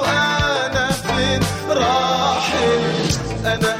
وأنا فين راحل. أنا